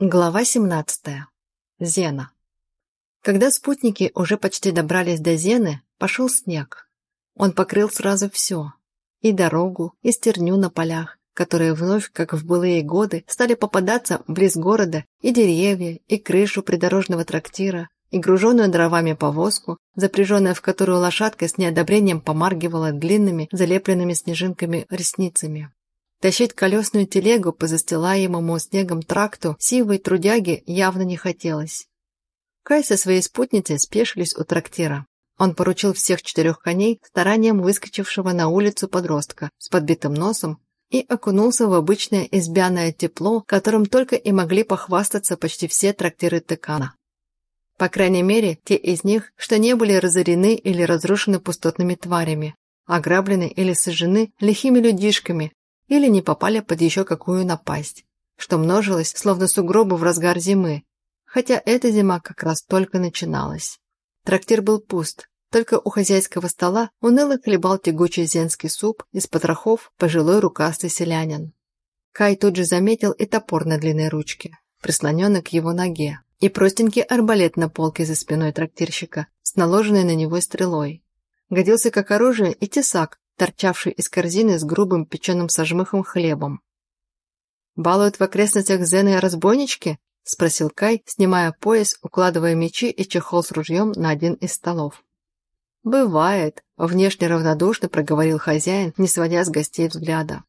Глава 17. Зена. Когда спутники уже почти добрались до Зены, пошел снег. Он покрыл сразу все. И дорогу, и стерню на полях, которые вновь, как в былые годы, стали попадаться близ города, и деревья, и крышу придорожного трактира, и груженную дровами повозку, запряженная в которую лошадка с неодобрением помаргивала длинными, залепленными снежинками ресницами. Тащить колесную телегу по застилаемому снегом тракту сивой трудяги явно не хотелось. Кай со своей спутницей спешились у трактира. Он поручил всех четырех коней старанием выскочившего на улицу подростка с подбитым носом и окунулся в обычное избяное тепло, которым только и могли похвастаться почти все трактиры Текана. По крайней мере, те из них, что не были разорены или разрушены пустотными тварями, ограблены или сожжены лихими людишками, или не попали под еще какую напасть, что множилось, словно сугробы в разгар зимы, хотя эта зима как раз только начиналась. Трактир был пуст, только у хозяйского стола уныло хлебал тягучий зенский суп из потрохов пожилой рукастый селянин. Кай тут же заметил и топор на длинной ручке, прислоненный к его ноге, и простенький арбалет на полке за спиной трактирщика с наложенной на него стрелой. Годился как оружие и тесак, торчавший из корзины с грубым печеным сожмыхом хлебом. «Балуют в окрестностях Зены разбойнички?» – спросил Кай, снимая пояс, укладывая мечи и чехол с ружьем на один из столов. «Бывает», – внешне равнодушно проговорил хозяин, не сводя с гостей взгляда.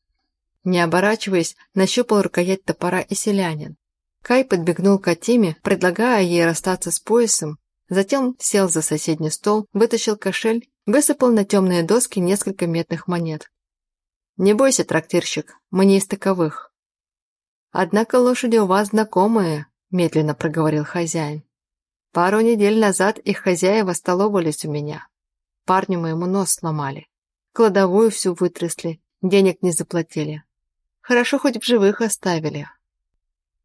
Не оборачиваясь, нащупал рукоять топора и селянин. Кай подбегнул к Атиме, предлагая ей расстаться с поясом, затем сел за соседний стол, вытащил кошель Высыпал на темные доски несколько медных монет. «Не бойся, трактирщик, мы не из таковых». «Однако лошади у вас знакомые», – медленно проговорил хозяин. «Пару недель назад их хозяева столовались у меня. Парню моему нос сломали. Кладовую всю вытрясли, денег не заплатили. Хорошо хоть в живых оставили».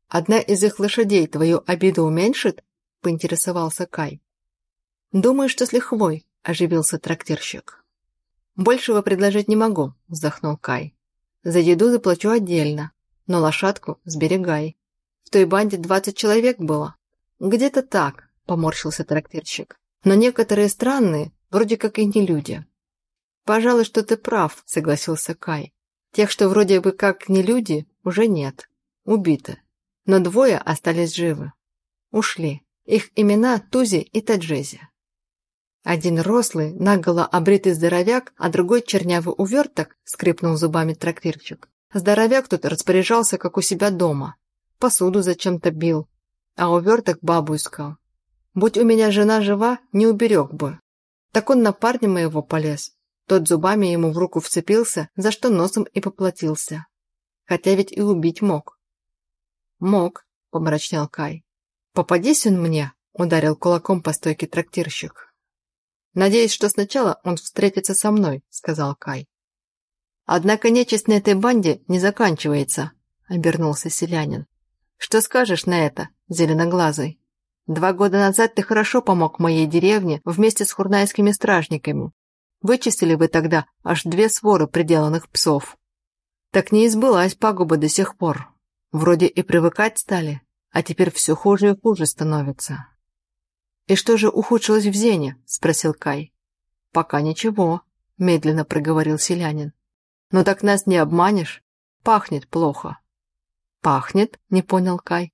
«Одна из их лошадей твою обиду уменьшит?» – поинтересовался Кай. «Думаю, что с лихвой», оживился трактирщик. «Большего предложить не могу», – вздохнул Кай. «За еду заплачу отдельно, но лошадку сберегай. В той банде двадцать человек было». «Где-то так», – поморщился трактирщик. «Но некоторые странные, вроде как и не люди». «Пожалуй, что ты прав», – согласился Кай. «Тех, что вроде бы как не люди, уже нет. Убиты. Но двое остались живы. Ушли. Их имена Тузи и Таджези. Один рослый, наголо обритый здоровяк, а другой чернявый уверток, скрипнул зубами трактирчик. Здоровяк тут распоряжался, как у себя дома. Посуду зачем-то бил, а уверток бабу искал. Будь у меня жена жива, не уберег бы. Так он на парня моего полез. Тот зубами ему в руку вцепился, за что носом и поплатился. Хотя ведь и убить мог. Мог, помрачнел Кай. Попадись он мне, ударил кулаком по стойке трактирщик. «Надеюсь, что сначала он встретится со мной», — сказал Кай. «Однако нечисть на этой банде не заканчивается», — обернулся селянин. «Что скажешь на это, зеленоглазый? Два года назад ты хорошо помог моей деревне вместе с хурнайскими стражниками. Вычистили вы тогда аж две своры приделанных псов. Так не избылась пагуба до сих пор. Вроде и привыкать стали, а теперь все хуже и хуже становится». «И что же ухудшилось в Зене?» – спросил Кай. «Пока ничего», – медленно проговорил селянин. «Но так нас не обманешь. Пахнет плохо». «Пахнет?» – не понял Кай.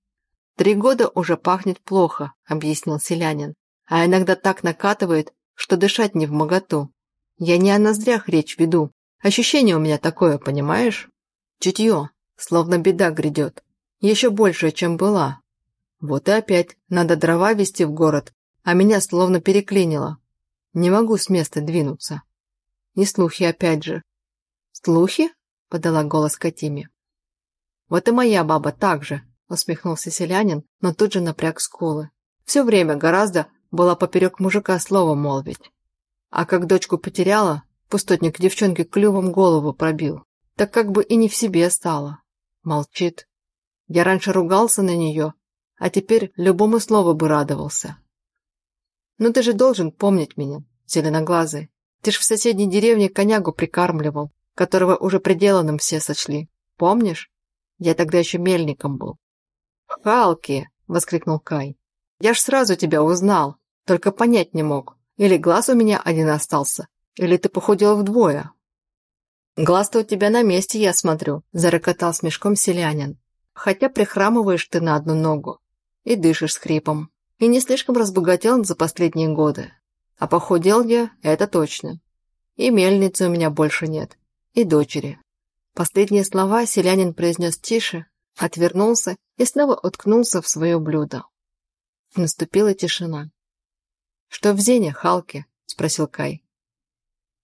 «Три года уже пахнет плохо», – объяснил селянин. «А иногда так накатывает, что дышать не в моготу. Я не о ноздрях речь веду. Ощущение у меня такое, понимаешь? Чутье, словно беда грядет. Еще больше, чем была. Вот и опять надо дрова везти в город, а меня словно переклинило. Не могу с места двинуться. И слухи опять же. «Слухи?» – подала голос Катиме. «Вот и моя баба так же», – усмехнулся селянин, но тут же напряг скулы. «Все время гораздо была поперек мужика слово молвить. А как дочку потеряла, пустотник девчонке клювом голову пробил. Так как бы и не в себе стало. Молчит. Я раньше ругался на нее, а теперь любому слову бы радовался. «Ну ты же должен помнить меня, зеленоглазый. Ты ж в соседней деревне конягу прикармливал, которого уже приделанным все сочли. Помнишь? Я тогда еще мельником был». «Халки!» – воскликнул Кай. «Я ж сразу тебя узнал, только понять не мог. Или глаз у меня один остался, или ты похудел вдвое». «Глаз-то у тебя на месте, я смотрю», – зарокотал с мешком селянин. «Хотя прихрамываешь ты на одну ногу и дышишь с хрипом, и не слишком разбогател за последние годы. А похудел я, это точно. И мельницы у меня больше нет, и дочери». Последние слова селянин произнес тише, отвернулся и снова уткнулся в свое блюдо. Наступила тишина. «Что в Зене, Халки?» – спросил Кай.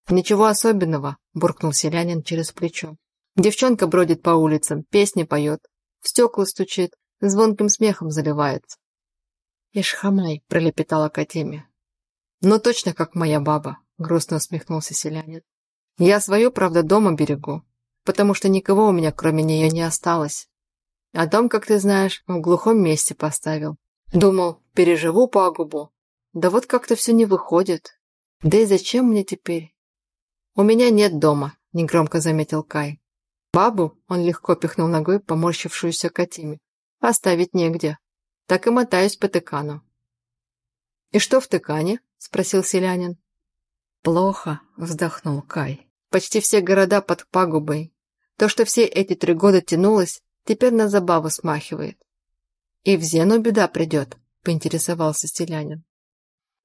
«Ничего особенного», – буркнул селянин через плечо. «Девчонка бродит по улицам, песни поет, в стекла стучит, звонким смехом заливается». «Ишхамай», – пролепетала Катеми. «Ну точно как моя баба», – грустно усмехнулся селянин. «Я свою, правда, дома берегу, потому что никого у меня кроме нее не осталось. А дом, как ты знаешь, в глухом месте поставил. Думал, переживу пагубу. Да вот как-то все не выходит. Да и зачем мне теперь? У меня нет дома, негромко заметил Кай. Бабу он легко пихнул ногой поморщившуюся Катиме. Оставить негде. Так и мотаюсь по тыкану. «И что в тыкане?» – спросил селянин. «Плохо», – вздохнул Кай. «Почти все города под пагубой. То, что все эти три года тянулось, Теперь на забаву смахивает. И в Зену беда придет, поинтересовался селянин.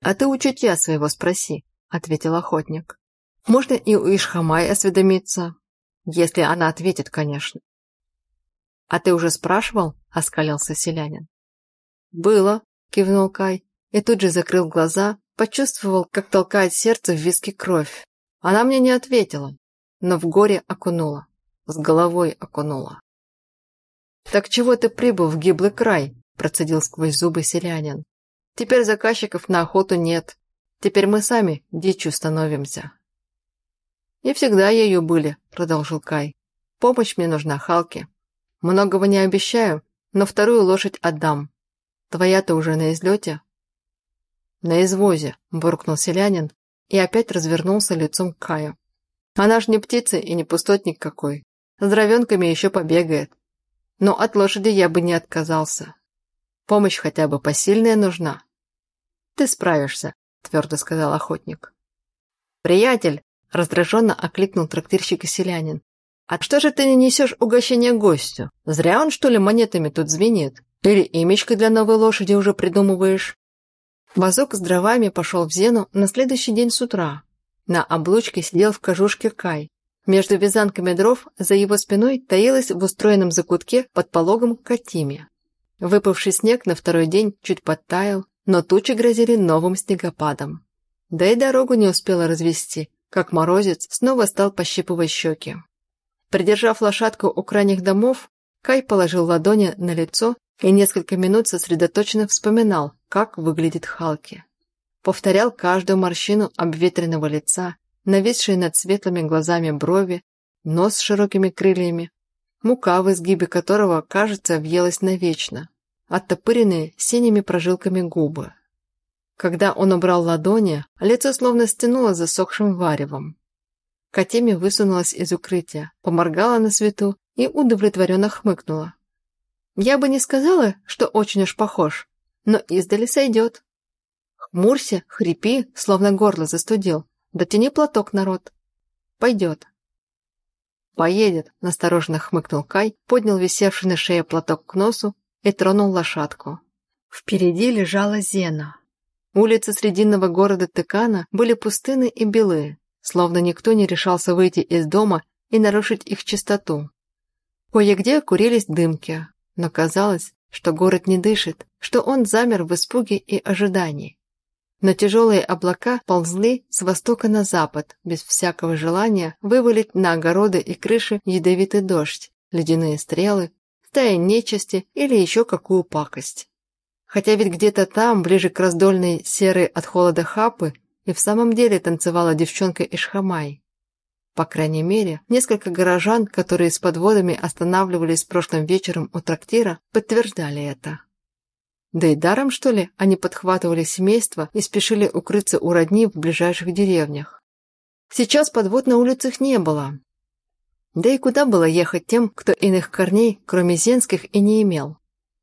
А ты у чутья своего спроси, ответил охотник. Можно и у Ишхамай осведомиться, если она ответит, конечно. А ты уже спрашивал? оскалился селянин. Было, кивнул Кай и тут же закрыл глаза, почувствовал, как толкает сердце в виски кровь. Она мне не ответила, но в горе окунула, с головой окунула. «Так чего ты прибыл в гиблый край?» – процедил сквозь зубы селянин. «Теперь заказчиков на охоту нет. Теперь мы сами дичью становимся». «И всегда ею были», – продолжил Кай. «Помощь мне нужна, Халки. Многого не обещаю, но вторую лошадь отдам. Твоя-то уже на излете?» «На извозе», – буркнул селянин и опять развернулся лицом к Каю. «Она ж не птица и не пустотник какой. С дровенками еще побегает но от лошади я бы не отказался. Помощь хотя бы посильная нужна. Ты справишься, твердо сказал охотник. Приятель, раздраженно окликнул трактирщик и селянин. А что же ты не несешь угощение гостю? Зря он, что ли, монетами тут звенит? Или имечко для новой лошади уже придумываешь? Вазок с дровами пошел в Зену на следующий день с утра. На облучке сидел в кожушке Кай, между вязанками дров за его спиной таилась в устроенном закутке под пологом Катиме. Выпавший снег на второй день чуть подтаял, но тучи грозили новым снегопадом. Да и дорогу не успела развести, как морозец снова стал пощипывать щеки. Придержав лошадку у крайних домов, Кай положил ладони на лицо и несколько минут сосредоточенно вспоминал, как выглядит Халки. Повторял каждую морщину обветренного лица, нависшие над светлыми глазами брови, нос с широкими крыльями, мука в изгибе которого, кажется, въелась навечно, оттопыренные синими прожилками губы. Когда он убрал ладони, лицо словно стянуло засохшим варевом. Катеми высунулась из укрытия, поморгала на свету и удовлетворенно хмыкнула. «Я бы не сказала, что очень уж похож, но издали сойдет. Хмурься, хрипи, словно горло застудил, да тяни платок, народ. Пойдет. Поедет, настороженно хмыкнул Кай, поднял висевший на шее платок к носу и тронул лошадку. Впереди лежала Зена. Улицы срединного города Тыкана были пустыны и белые, словно никто не решался выйти из дома и нарушить их чистоту. Кое-где курились дымки, но казалось, что город не дышит, что он замер в испуге и ожидании но тяжелые облака ползли с востока на запад, без всякого желания вывалить на огороды и крыши ядовитый дождь, ледяные стрелы, стая нечисти или еще какую пакость. Хотя ведь где-то там, ближе к раздольной серой от холода хапы, и в самом деле танцевала девчонка Ишхамай. По крайней мере, несколько горожан, которые с подводами останавливались прошлым вечером у трактира, подтверждали это. Да и даром, что ли, они подхватывали семейство и спешили укрыться у родни в ближайших деревнях. Сейчас подвод на улицах не было. Да и куда было ехать тем, кто иных корней, кроме зенских, и не имел?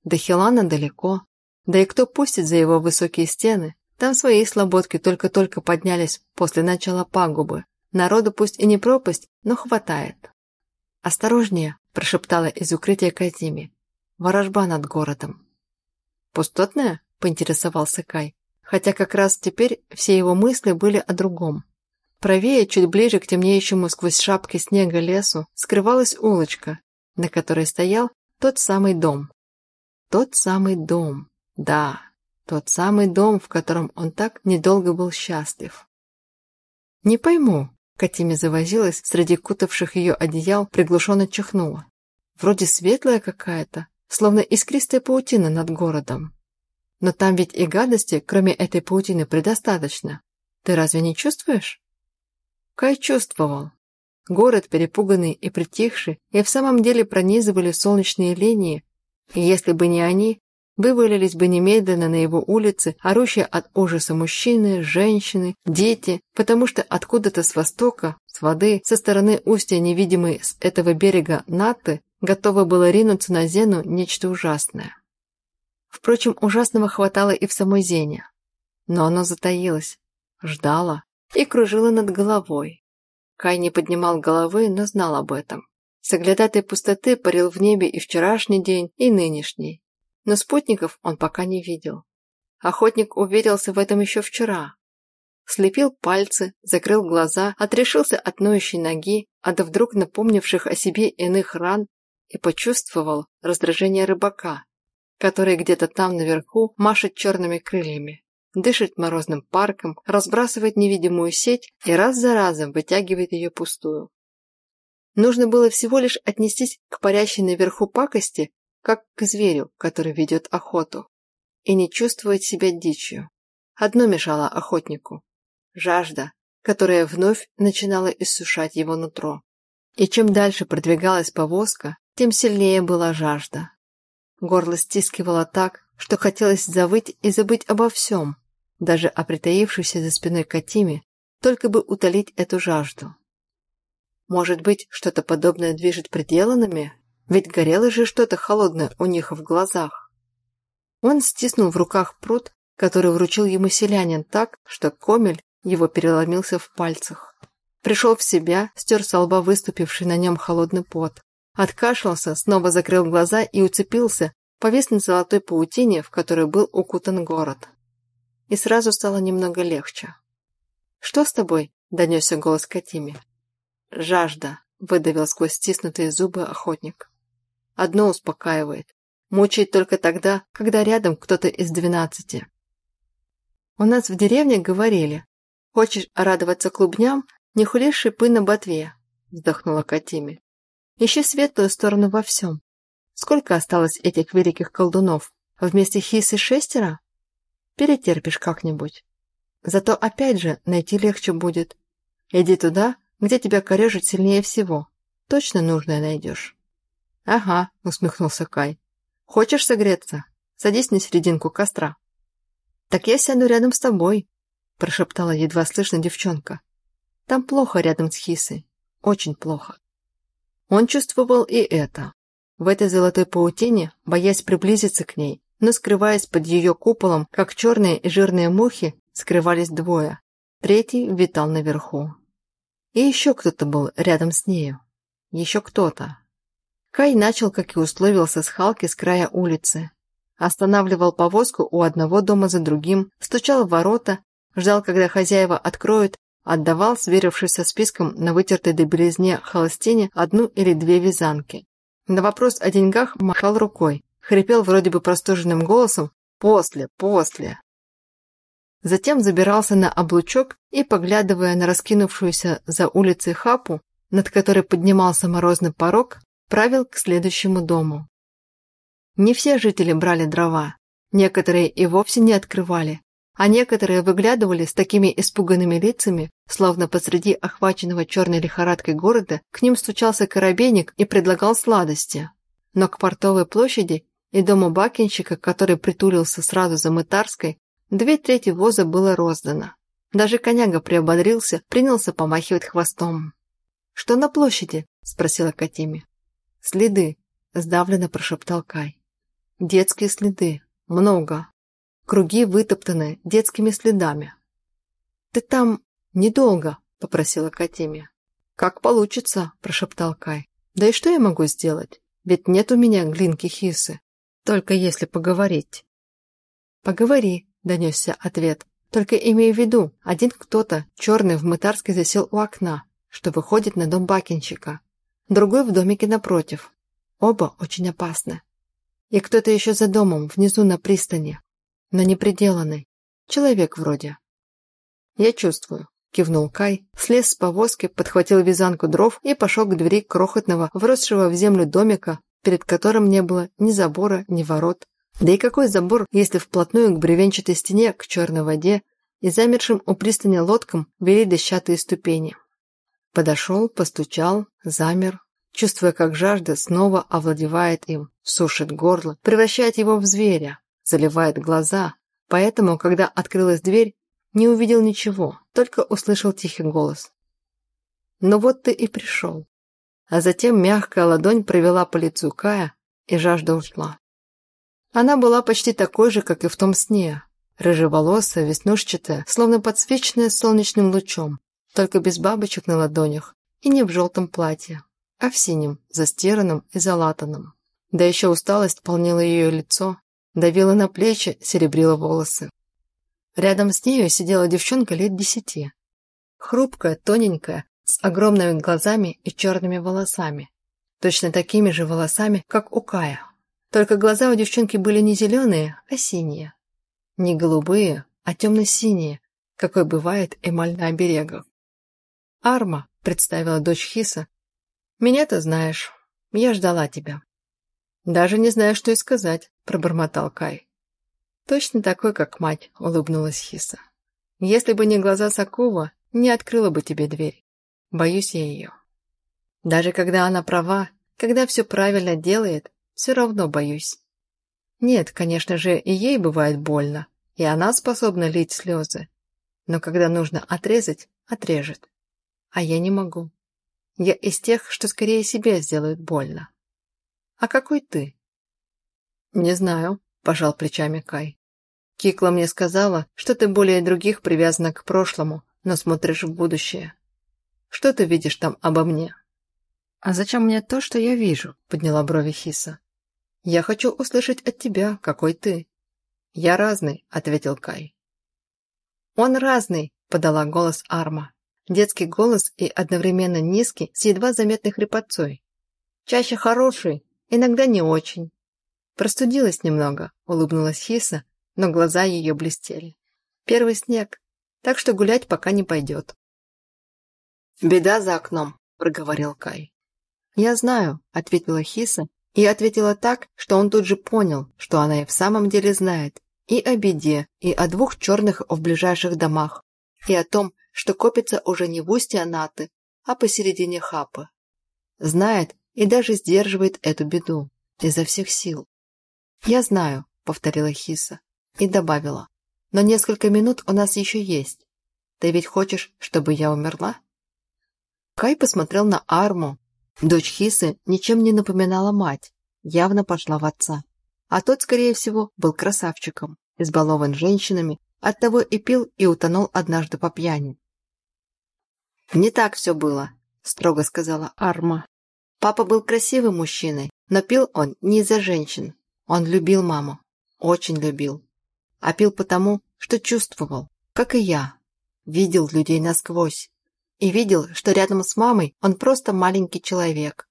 До Хилана далеко. Да и кто пустит за его высокие стены? Там свои слободки только-только поднялись после начала пагубы. Народу пусть и не пропасть, но хватает. «Осторожнее!» – прошептала из укрытия Казими. «Ворожба над городом». «Пустотная?» – поинтересовался Кай, хотя как раз теперь все его мысли были о другом. Правее, чуть ближе к темнеющему сквозь шапки снега лесу, скрывалась улочка, на которой стоял тот самый дом. Тот самый дом, да, тот самый дом, в котором он так недолго был счастлив. «Не пойму», — Катиме завозилась, среди кутавших ее одеял приглушенно чихнула. «Вроде светлая какая-то, словно искристая паутина над городом. Но там ведь и гадости, кроме этой паутины, предостаточно. Ты разве не чувствуешь?» Кай чувствовал. Город, перепуганный и притихший, и в самом деле пронизывали солнечные линии, и если бы не они, вывалились бы немедленно на его улицы, орущие от ужаса мужчины, женщины, дети, потому что откуда-то с востока, с воды, со стороны устья невидимой с этого берега Наты, готово было ринуться на Зену нечто ужасное. Впрочем, ужасного хватало и в самой Зене. Но оно затаилось, ждало, и кружила над головой. Кай не поднимал головы, но знал об этом. Соглядатой пустоты парил в небе и вчерашний день, и нынешний. Но спутников он пока не видел. Охотник уверился в этом еще вчера. Слепил пальцы, закрыл глаза, отрешился от ноющей ноги, от вдруг напомнивших о себе иных ран и почувствовал раздражение рыбака, который где-то там наверху машет черными крыльями дышит морозным парком, разбрасывает невидимую сеть и раз за разом вытягивает ее пустую. Нужно было всего лишь отнестись к парящей наверху пакости, как к зверю, который ведет охоту, и не чувствовать себя дичью. Одно мешало охотнику – жажда, которая вновь начинала иссушать его нутро. И чем дальше продвигалась повозка, тем сильнее была жажда. Горло стискивало так, что хотелось завыть и забыть обо всем, даже о притаившейся за спиной Катиме, только бы утолить эту жажду. Может быть, что-то подобное движет пределами? Ведь горело же что-то холодное у них в глазах. Он стиснул в руках пруд, который вручил ему селянин так, что комель его переломился в пальцах. Пришел в себя, стер со лба выступивший на нем холодный пот. Откашлялся, снова закрыл глаза и уцепился, повис на золотой паутине, в которой был укутан город и сразу стало немного легче. «Что с тобой?» – донесся голос Катиме. «Жажда», – выдавил сквозь стиснутые зубы охотник. «Одно успокаивает. Мучает только тогда, когда рядом кто-то из двенадцати». «У нас в деревне говорили, хочешь радоваться клубням, не хули шипы на ботве», – вздохнула Катиме. «Ищи светлую сторону во всем. Сколько осталось этих великих колдунов? Вместе Хисы шестеро?» Перетерпишь как-нибудь. Зато опять же найти легче будет. Иди туда, где тебя корежит сильнее всего. Точно нужное найдешь. Ага, усмехнулся Кай. Хочешь согреться? Садись на серединку костра. Так я сяду рядом с тобой, прошептала едва слышно девчонка. Там плохо рядом с Хисой. Очень плохо. Он чувствовал и это. В этой золотой паутине, боясь приблизиться к ней, но скрываясь под ее куполом, как черные и жирные мухи, скрывались двое. Третий витал наверху. И еще кто-то был рядом с нею. Еще кто-то. Кай начал, как и условился, с Халки с края улицы. Останавливал повозку у одного дома за другим, стучал в ворота, ждал, когда хозяева откроют, отдавал, сверившись со списком на вытертой до белизне холостине, одну или две вязанки. На вопрос о деньгах махал рукой, хрипел вроде бы простуженным голосом «После, после». Затем забирался на облучок и, поглядывая на раскинувшуюся за улицей хапу, над которой поднимался морозный порог, правил к следующему дому. Не все жители брали дрова, некоторые и вовсе не открывали, а некоторые выглядывали с такими испуганными лицами, словно посреди охваченного черной лихорадкой города к ним стучался коробейник и предлагал сладости. Но к портовой площади и дому бакинщика, который притулился сразу за мытарской, две трети воза было роздано. Даже коняга приободрился, принялся помахивать хвостом. «Что на площади?» – спросила Катиме. «Следы», – сдавленно прошептал Кай. Детские следы. Много. Круги вытоптаны детскими следами. «Ты там недолго», — попросила Катемия. «Как получится», — прошептал Кай. «Да и что я могу сделать? Ведь нет у меня глинки хисы. Только если поговорить». «Поговори», — донесся ответ. «Только имей в виду, один кто-то, черный в мытарской, засел у окна, что выходит на дом бакинщика. Другой в домике напротив. Оба очень опасны. И кто-то еще за домом, внизу на пристани, но не приделанный. Человек вроде. Я чувствую. Кивнул Кай, слез с повозки, подхватил вязанку дров и пошел к двери крохотного, вросшего в землю домика, перед которым не было ни забора, ни ворот. Да и какой забор, если вплотную к бревенчатой стене, к черной воде и замершим у пристани лодкам вели дощатые ступени. Подошел, постучал, замер, чувствуя, как жажда снова овладевает им, сушит горло, превращает его в зверя, заливает глаза. Поэтому, когда открылась дверь, не увидел ничего, только услышал тихий голос. «Ну вот ты и пришел». А затем мягкая ладонь провела по лицу Кая, и жажда ушла. Она была почти такой же, как и в том сне, рыжеволосая, веснушчатая, словно подсвеченная солнечным лучом, только без бабочек на ладонях и не в желтом платье, а в синем, застиранном и залатанном. Да еще усталость полнила ее лицо, давила на плечи, серебрила волосы. Рядом с нею сидела девчонка лет десяти. Хрупкая, тоненькая, с огромными глазами и черными волосами. Точно такими же волосами, как у Кая. Только глаза у девчонки были не зеленые, а синие. Не голубые, а темно-синие, какой бывает эмаль на оберегах. «Арма», — представила дочь Хиса. «Меня ты знаешь. Я ждала тебя». «Даже не знаю, что и сказать», — пробормотал Кай. «Точно такой, как мать», — улыбнулась Хиса. «Если бы не глаза Сакова, не открыла бы тебе дверь. Боюсь я ее. Даже когда она права, когда все правильно делает, все равно боюсь. Нет, конечно же, и ей бывает больно, и она способна лить слезы. Но когда нужно отрезать, отрежет. А я не могу. Я из тех, что скорее себе сделают больно. А какой ты? Не знаю, пожал плечами Кай. Кикла мне сказала, что ты более других привязана к прошлому, но смотришь в будущее. Что ты видишь там обо мне?» «А зачем мне то, что я вижу?» — подняла брови Хиса. «Я хочу услышать от тебя, какой ты». «Я разный», — ответил Кай. «Он разный», — подала голос Арма. Детский голос и одновременно низкий, с едва заметной хрипотцой. «Чаще хороший, иногда не очень». «Простудилась немного», — улыбнулась Хиса, но глаза ее блестели. Первый снег, так что гулять пока не пойдет. «Беда за окном», — проговорил Кай. «Я знаю», — ответила Хиса, и ответила так, что он тут же понял, что она и в самом деле знает и о беде, и о двух черных в ближайших домах, и о том, что копится уже не в устье Анаты, а посередине Хапы. Знает и даже сдерживает эту беду изо всех сил. «Я знаю», — повторила Хиса, и добавила. «Но несколько минут у нас еще есть. Ты ведь хочешь, чтобы я умерла?» Кай посмотрел на Арму. Дочь Хисы ничем не напоминала мать, явно пошла в отца. А тот, скорее всего, был красавчиком, избалован женщинами, оттого и пил и утонул однажды по пьяни. «Не так все было», — строго сказала Арма. «Папа был красивым мужчиной, но пил он не из-за женщин. Он любил маму, очень любил а пил потому, что чувствовал, как и я. Видел людей насквозь. И видел, что рядом с мамой он просто маленький человек.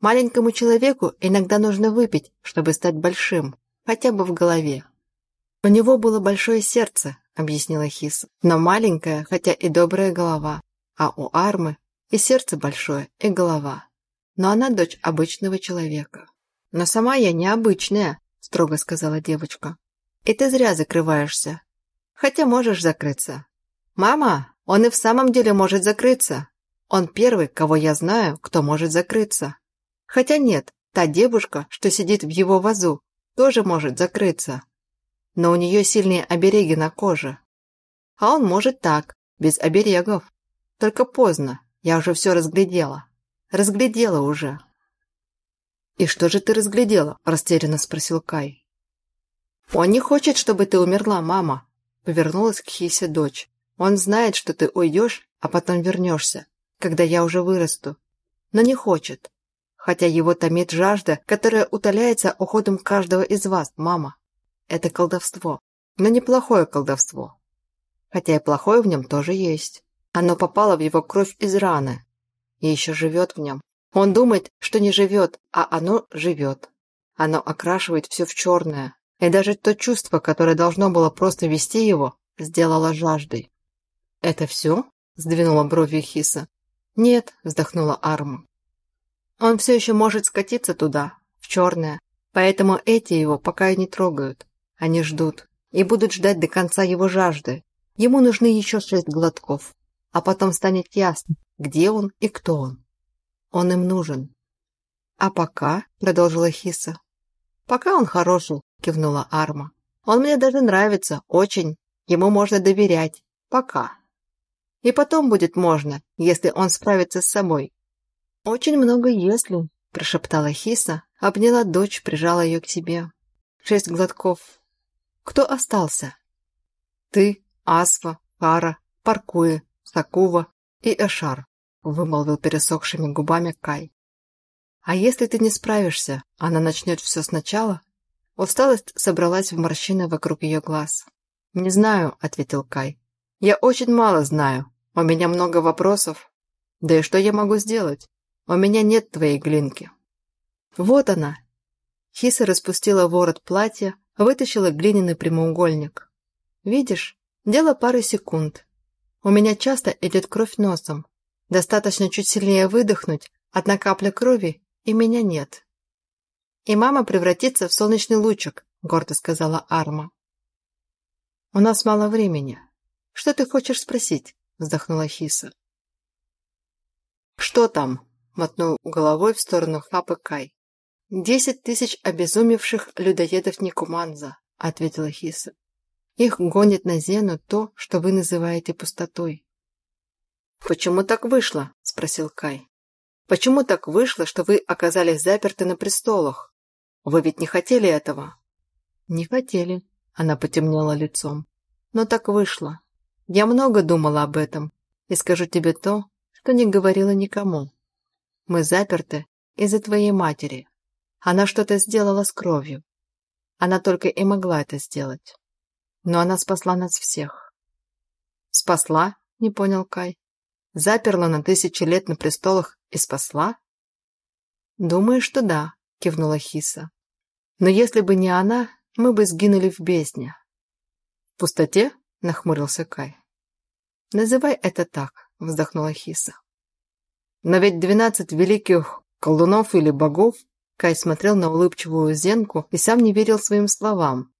Маленькому человеку иногда нужно выпить, чтобы стать большим, хотя бы в голове. У него было большое сердце, объяснила Хис, но маленькая, хотя и добрая голова. А у Армы и сердце большое, и голова. Но она дочь обычного человека. «Но сама я необычная», – строго сказала девочка. И ты зря закрываешься. Хотя можешь закрыться. Мама, он и в самом деле может закрыться. Он первый, кого я знаю, кто может закрыться. Хотя нет, та девушка, что сидит в его вазу, тоже может закрыться. Но у нее сильные обереги на коже. А он может так, без оберегов. Только поздно, я уже все разглядела. Разглядела уже. «И что же ты разглядела?» – растерянно спросил Кай. «Он не хочет, чтобы ты умерла, мама», — повернулась к Хисе дочь. «Он знает, что ты уйдешь, а потом вернешься, когда я уже вырасту. Но не хочет. Хотя его томит жажда, которая утоляется уходом каждого из вас, мама. Это колдовство. Но неплохое колдовство. Хотя и плохое в нем тоже есть. Оно попало в его кровь из раны. И еще живет в нем. Он думает, что не живет, а оно живет. Оно окрашивает все в черное. И даже то чувство, которое должно было просто вести его, сделало жаждой. «Это все?» – сдвинула брови Хиса. «Нет», – вздохнула Арма. «Он все еще может скатиться туда, в черное, поэтому эти его пока и не трогают. Они ждут и будут ждать до конца его жажды. Ему нужны еще шесть глотков, а потом станет ясно, где он и кто он. Он им нужен. А пока, продолжила Хиса, пока он хороший, кивнула Арма. Он мне даже нравится, очень. Ему можно доверять. Пока. И потом будет можно, если он справится с собой. Очень много «если», прошептала Хиса, обняла дочь, прижала ее к себе. Шесть глотков. Кто остался? Ты, Асфа, Пара, Паркуя, Сакува и Эшар, вымолвил пересохшими губами Кай. А если ты не справишься, она начнет все сначала? Усталость собралась в морщины вокруг ее глаз. «Не знаю», — ответил Кай. «Я очень мало знаю. У меня много вопросов. Да и что я могу сделать? У меня нет твоей глинки». «Вот она!» Хиса распустила ворот платья, вытащила глиняный прямоугольник. «Видишь, дело пары секунд. У меня часто идет кровь носом. Достаточно чуть сильнее выдохнуть, одна капля крови, и меня нет». «И мама превратится в солнечный лучик», — гордо сказала Арма. «У нас мало времени. Что ты хочешь спросить?» — вздохнула Хиса. «Что там?» — мотнул головой в сторону Хапы Кай. «Десять тысяч обезумевших людоедов Никуманза», — ответила Хиса. «Их гонит на Зену то, что вы называете пустотой». «Почему так вышло?» — спросил Кай. «Почему так вышло, что вы оказались заперты на престолах? Вы ведь не хотели этого?» «Не хотели», — она потемнела лицом. «Но так вышло. Я много думала об этом, и скажу тебе то, что не говорила никому. Мы заперты из-за твоей матери. Она что-то сделала с кровью. Она только и могла это сделать. Но она спасла нас всех. Спасла? Не понял Кай. Заперла на тысячи лет на престолах и спасла? Думаю, что да, кивнула Хиса. Но если бы не она, мы бы сгинули в бездне. В пустоте? Нахмурился Кай. Называй это так, вздохнула Хиса. Но ведь двенадцать великих колдунов или богов Кай смотрел на улыбчивую Зенку и сам не верил своим словам.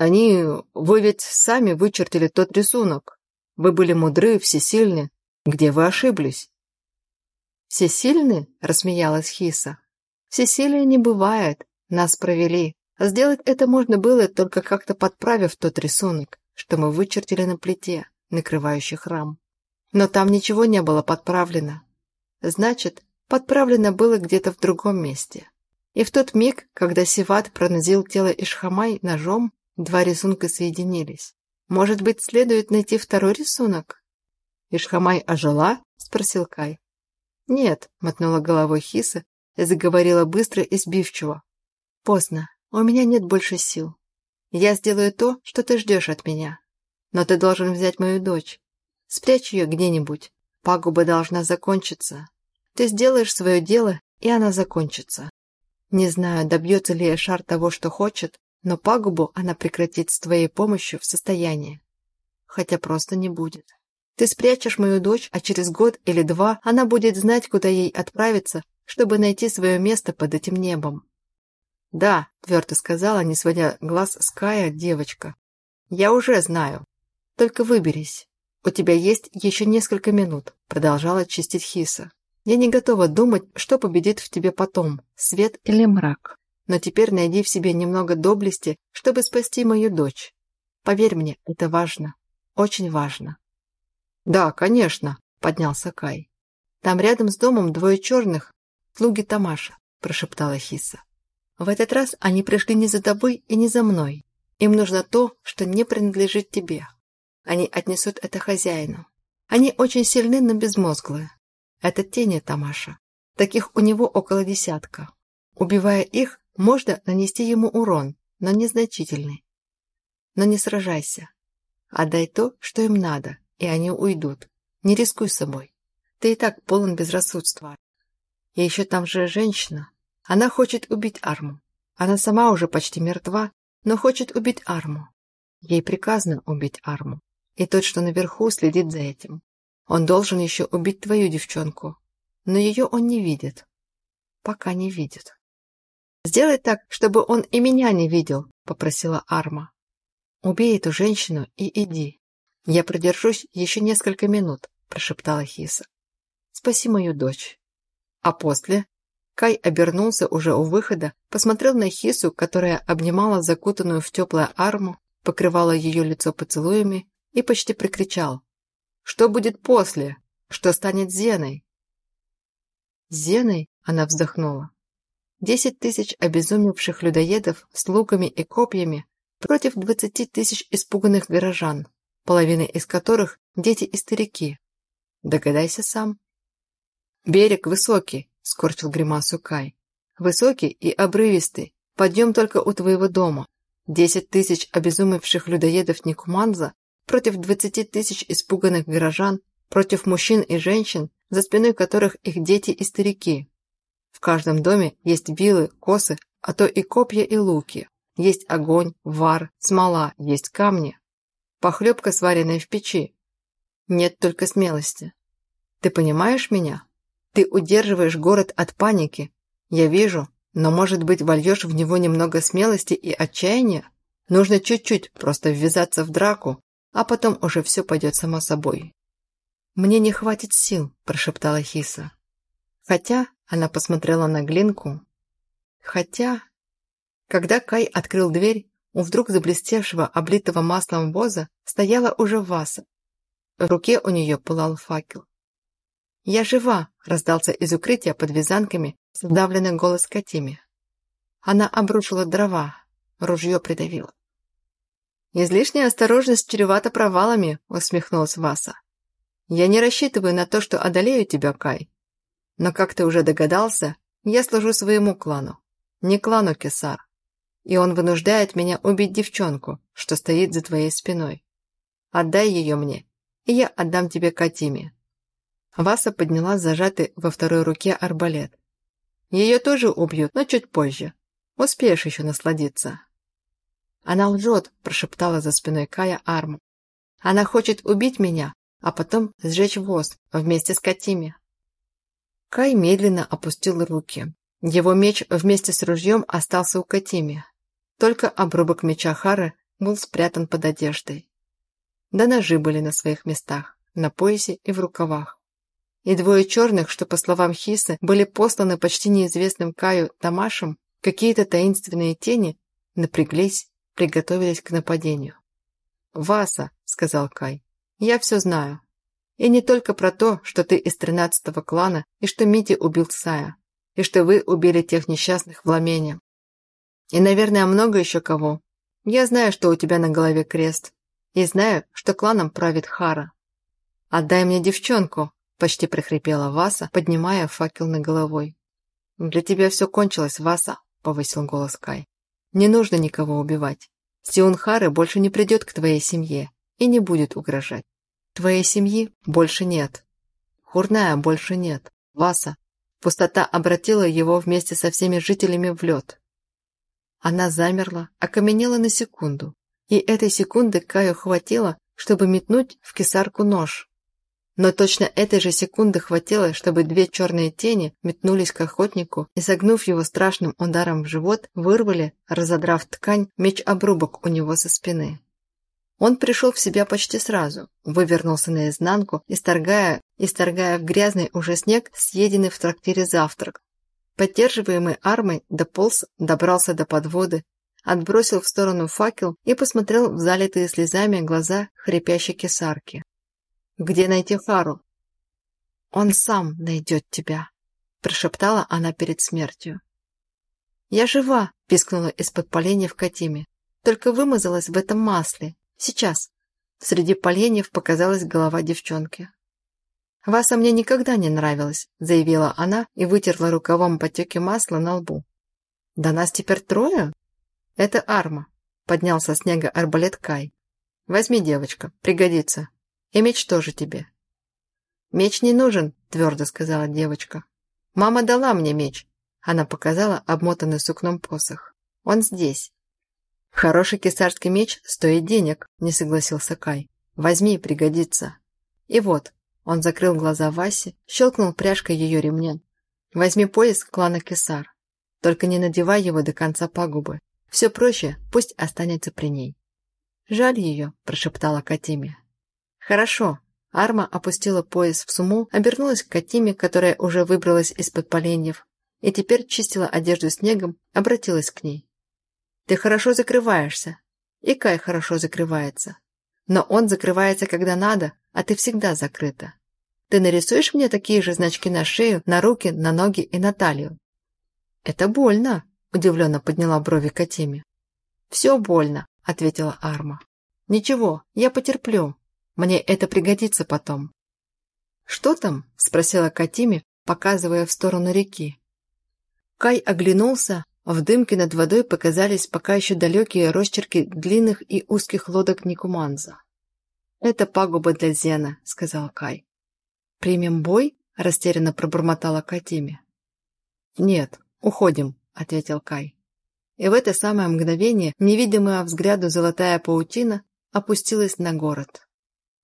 «Они... Вы ведь сами вычертили тот рисунок. Вы были мудры, всесильны. Где вы ошиблись?» «Всесильны?» – рассмеялась Хиса. «Всесилия не бывает. Нас провели. Сделать это можно было, только как-то подправив тот рисунок, что мы вычертили на плите, накрывающей храм. Но там ничего не было подправлено. Значит, подправлено было где-то в другом месте. И в тот миг, когда Сиват пронзил тело Ишхамай ножом, два рисунка соединились. Может быть, следует найти второй рисунок? Ишхамай ожила? спросил Кай. Нет, мотнула головой Хиса и заговорила быстро и сбивчиво. Поздно, у меня нет больше сил. Я сделаю то, что ты ждешь от меня. Но ты должен взять мою дочь. Спрячь ее где-нибудь. Пагуба должна закончиться. Ты сделаешь свое дело, и она закончится. Не знаю, добьется ли Эшар того, что хочет, но пагубу она прекратит с твоей помощью в состоянии. Хотя просто не будет. Ты спрячешь мою дочь, а через год или два она будет знать, куда ей отправиться, чтобы найти свое место под этим небом. «Да», — твердо сказала, не сводя глаз с Кая, девочка. «Я уже знаю. Только выберись. У тебя есть еще несколько минут», — продолжала чистить Хиса. Я не готова думать, что победит в тебе потом, свет или мрак. Но теперь найди в себе немного доблести, чтобы спасти мою дочь. Поверь мне, это важно. Очень важно. Да, конечно, поднялся Кай. Там рядом с домом двое черных, слуги Тамаша, прошептала Хиса. В этот раз они пришли не за тобой и не за мной. Им нужно то, что не принадлежит тебе. Они отнесут это хозяину. Они очень сильны, но безмозглые. Это тени Тамаша. Таких у него около десятка. Убивая их, можно нанести ему урон, но незначительный. Но не сражайся. Отдай то, что им надо, и они уйдут. Не рискуй собой. Ты и так полон безрассудства. И еще там же женщина. Она хочет убить Арму. Она сама уже почти мертва, но хочет убить Арму. Ей приказано убить Арму. И тот, что наверху, следит за этим. Он должен еще убить твою девчонку. Но ее он не видит. Пока не видит. «Сделай так, чтобы он и меня не видел», — попросила Арма. «Убей эту женщину и иди. Я продержусь еще несколько минут», — прошептала Хиса. «Спаси мою дочь». А после Кай обернулся уже у выхода, посмотрел на Хису, которая обнимала закутанную в теплое арму, покрывала ее лицо поцелуями и почти прикричал. «Что будет после? Что станет Зеной?» «Зеной?» — она вздохнула. Десять тысяч обезумевших людоедов с луками и копьями против двадцати тысяч испуганных горожан, половина из которых – дети и старики. Догадайся сам. «Берег высокий», – скорчил гримасу Кай. «Высокий и обрывистый. Подъем только у твоего дома. Десять тысяч обезумевших людоедов Никуманза против двадцати тысяч испуганных горожан, против мужчин и женщин, за спиной которых их дети и старики. В каждом доме есть вилы, косы, а то и копья и луки. Есть огонь, вар, смола, есть камни. Похлебка, сваренная в печи. Нет только смелости. Ты понимаешь меня? Ты удерживаешь город от паники. Я вижу, но, может быть, вольешь в него немного смелости и отчаяния? Нужно чуть-чуть просто ввязаться в драку, а потом уже все пойдет само собой. «Мне не хватит сил», – прошептала Хиса. Хотя она посмотрела на Глинку. Хотя... Когда Кай открыл дверь, у вдруг заблестевшего, облитого маслом воза стояла уже Васа. В руке у нее пылал факел. «Я жива!» – раздался из укрытия под вязанками сдавленный голос Катими. Она обрушила дрова, ружье придавило. «Излишняя осторожность чревата провалами», – усмехнулась Васа. «Я не рассчитываю на то, что одолею тебя, Кай. Но, как ты уже догадался, я служу своему клану, не клану Кесар. И он вынуждает меня убить девчонку, что стоит за твоей спиной. Отдай ее мне, и я отдам тебе Катиме». Васа подняла зажатый во второй руке арбалет. «Ее тоже убьют, но чуть позже. Успеешь еще насладиться». «Она лжет», – прошептала за спиной Кая Арму. «Она хочет убить меня, а потом сжечь воз вместе с Катиме». Кай медленно опустил руки. Его меч вместе с ружьем остался у Катими. Только обрубок меча Хары был спрятан под одеждой. Да ножи были на своих местах, на поясе и в рукавах. И двое черных, что, по словам Хисы, были посланы почти неизвестным Каю Тамашем, какие-то таинственные тени, напряглись, приготовились к нападению. «Васа», — сказал Кай, — «я все знаю. И не только про то, что ты из тринадцатого клана, и что Мити убил Сая, и что вы убили тех несчастных в Ламене. И, наверное, много еще кого. Я знаю, что у тебя на голове крест, и знаю, что кланом правит Хара. «Отдай мне девчонку», – почти прихрипела Васа, поднимая факел над головой. «Для тебя все кончилось, Васа», – повысил голос Кай. «Не нужно никого убивать. Сиун Хары больше не придет к твоей семье и не будет угрожать. Твоей семьи больше нет. Хурная больше нет. Васа. Пустота обратила его вместе со всеми жителями в лед. Она замерла, окаменела на секунду. И этой секунды Каю хватило, чтобы метнуть в кисарку нож. Но точно этой же секунды хватило, чтобы две черные тени метнулись к охотнику и, согнув его страшным ударом в живот, вырвали, разодрав ткань, меч-обрубок у него со спины. Он пришел в себя почти сразу, вывернулся наизнанку, исторгая, исторгая в грязный уже снег съеденный в трактире завтрак. Поддерживаемый армой дополз, добрался до подводы, отбросил в сторону факел и посмотрел в залитые слезами глаза хрипящей кесарки. «Где найти Хару?» «Он сам найдет тебя», – прошептала она перед смертью. «Я жива!» – пискнула из-под поленья в Катиме. только вымазалась в этом масле. Сейчас». Среди поленьев показалась голова девчонки. «Васа мне никогда не нравилась», — заявила она и вытерла рукавом потеки масла на лбу. «Да нас теперь трое?» «Это Арма», — поднял со снега арбалет Кай. «Возьми, девочка, пригодится. И меч тоже тебе». «Меч не нужен», — твердо сказала девочка. «Мама дала мне меч». Она показала обмотанный сукном посох. «Он здесь». «Хороший кесарский меч стоит денег», — не согласился Кай. «Возьми, пригодится». И вот, он закрыл глаза Васе, щелкнул пряжкой ее ремня. «Возьми пояс клана Кесар. Только не надевай его до конца пагубы. Все проще, пусть останется при ней». «Жаль ее», – прошептала Катиме. «Хорошо». Арма опустила пояс в суму, обернулась к Катиме, которая уже выбралась из-под поленьев, и теперь чистила одежду снегом, обратилась к ней. «Ты хорошо закрываешься. И Кай хорошо закрывается. Но он закрывается, когда надо, а ты всегда закрыта. Ты нарисуешь мне такие же значки на шею, на руки, на ноги и на талию?» «Это больно», – удивленно подняла брови Катиме. «Все больно», – ответила Арма. «Ничего, я потерплю. Мне это пригодится потом». «Что там?» – спросила Катиме, показывая в сторону реки. Кай оглянулся, в дымке над водой показались пока еще далекие росчерки длинных и узких лодок Никуманза. «Это пагуба для Зена», — сказал Кай. «Примем бой?» — растерянно пробормотала Катиме. «Нет, уходим», — ответил Кай. И в это самое мгновение невидимая взгляду золотая паутина опустилась на город.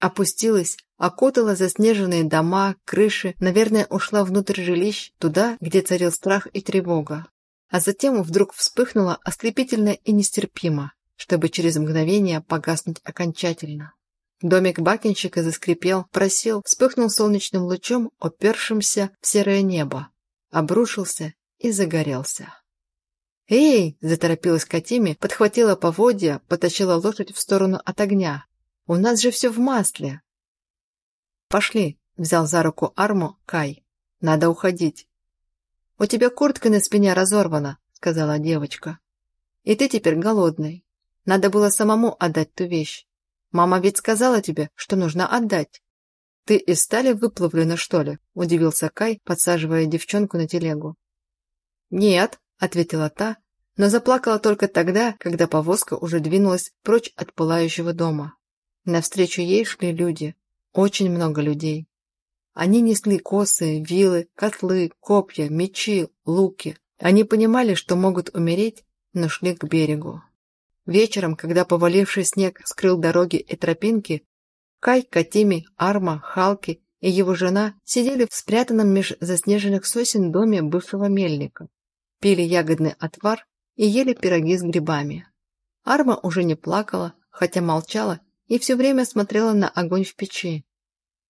Опустилась, окутала заснеженные дома, крыши, наверное, ушла внутрь жилищ, туда, где царил страх и тревога а затем вдруг вспыхнуло ослепительно и нестерпимо, чтобы через мгновение погаснуть окончательно. Домик бакенщика заскрипел, просел, вспыхнул солнечным лучом, опершимся в серое небо, обрушился и загорелся. «Эй!» – заторопилась Катиме, подхватила поводья, потащила лошадь в сторону от огня. «У нас же все в масле!» «Пошли!» – взял за руку Арму Кай. «Надо уходить. «У тебя куртка на спине разорвана», — сказала девочка. «И ты теперь голодный. Надо было самому отдать ту вещь. Мама ведь сказала тебе, что нужно отдать». «Ты из стали выплавлена, что ли?» – удивился Кай, подсаживая девчонку на телегу. «Нет», – ответила та, но заплакала только тогда, когда повозка уже двинулась прочь от пылающего дома. Навстречу ей шли люди, очень много людей. Они несли косы, вилы, котлы, копья, мечи, луки. Они понимали, что могут умереть, но шли к берегу. Вечером, когда поваливший снег скрыл дороги и тропинки, Кай, Катими, Арма, Халки и его жена сидели в спрятанном меж заснеженных сосен доме бывшего мельника, пили ягодный отвар и ели пироги с грибами. Арма уже не плакала, хотя молчала и все время смотрела на огонь в печи,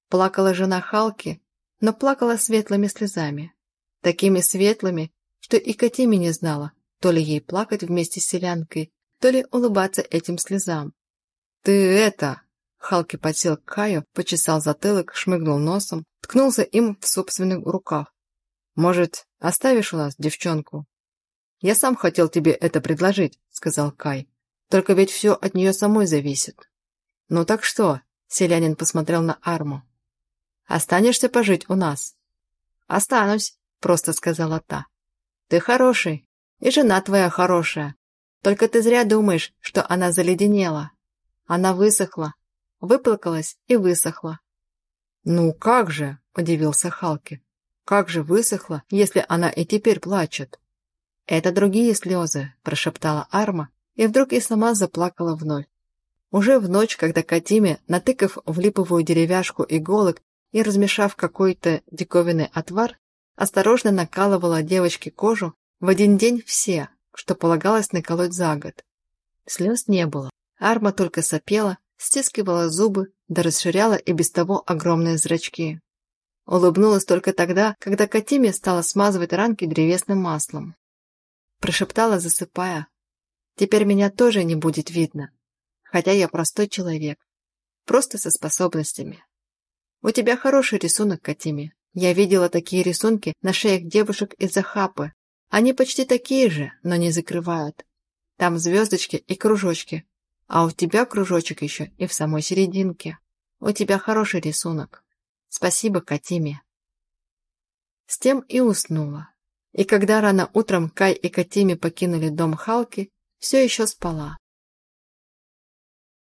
Плакала жена Халки, но плакала светлыми слезами. Такими светлыми, что и Катиме не знала, то ли ей плакать вместе с селянкой, то ли улыбаться этим слезам. «Ты это...» Халки подсел к Каю, почесал затылок, шмыгнул носом, ткнулся им в собственный рукав. «Может, оставишь у нас девчонку?» «Я сам хотел тебе это предложить», — сказал Кай. «Только ведь все от нее самой зависит». «Ну так что?» — селянин посмотрел на Арму. Останешься пожить у нас?» «Останусь», — просто сказала та. «Ты хороший, и жена твоя хорошая. Только ты зря думаешь, что она заледенела. Она высохла, выплакалась и высохла». «Ну как же?» – удивился Халки. «Как же высохла, если она и теперь плачет?» «Это другие слезы», – прошептала Арма, и вдруг и сама заплакала вновь. Уже в ночь, когда Катиме, натыкав в липовую деревяшку иголок и, размешав какой-то диковинный отвар, осторожно накалывала девочке кожу в один день все, что полагалось наколоть за год. Слез не было. Арма только сопела, стискивала зубы, да расширяла и без того огромные зрачки. Улыбнулась только тогда, когда Катиме стала смазывать ранки древесным маслом. Прошептала, засыпая. «Теперь меня тоже не будет видно, хотя я простой человек, просто со способностями. «У тебя хороший рисунок, Катими. Я видела такие рисунки на шеях девушек из Ахапы. Они почти такие же, но не закрывают. Там звездочки и кружочки. А у тебя кружочек еще и в самой серединке. У тебя хороший рисунок. Спасибо, Катиме. С тем и уснула. И когда рано утром Кай и Катиме покинули дом Халки, все еще спала.